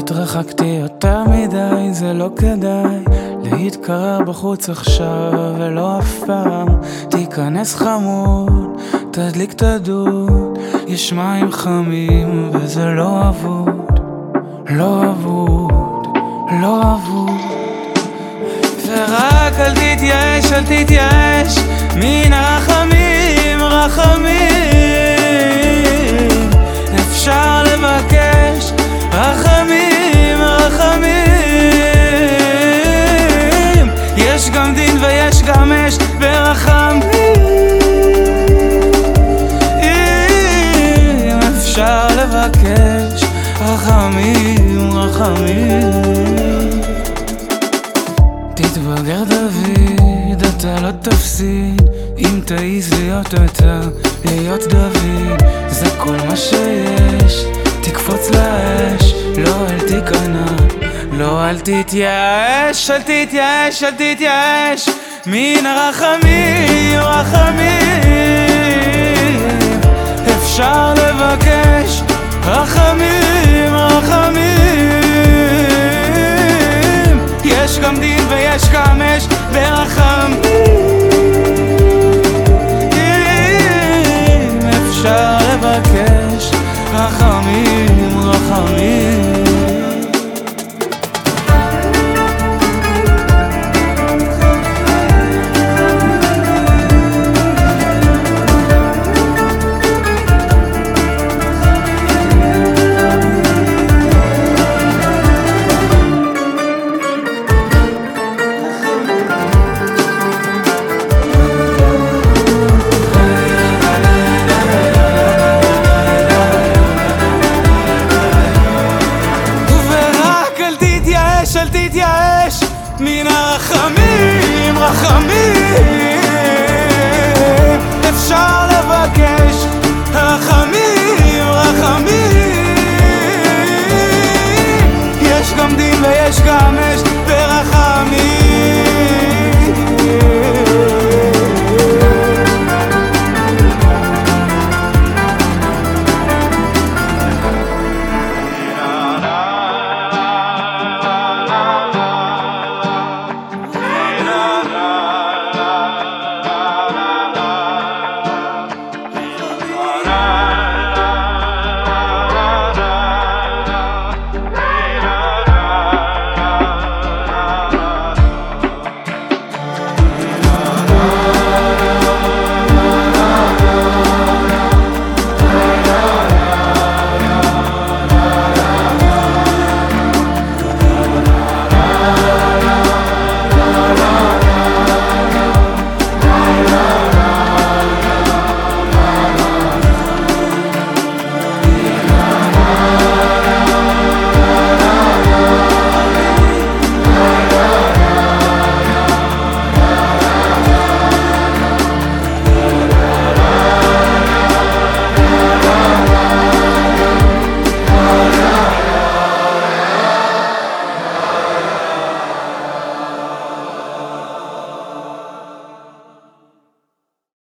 התרחקתי יותר מדי, זה לא כדאי להתקרר בחוץ עכשיו ולא אף פעם תיכנס חמוד, תדליק את הדוד. יש מים חמים וזה לא אבוד, לא אבוד, לא אבוד. ורק אל תתייאש, אל תתייאש רחמים תתבגר דוד, אתה לא תפסיד. אם תעיז להיות אתה, להיות דוד. זה כל מה שיש. תקפוץ לאש, לא אל תיכנע. לא אל תתייאש, אל תתייאש, אל תתייאש. מן הרחמים, להתייאש מן הרחמים, רחמים.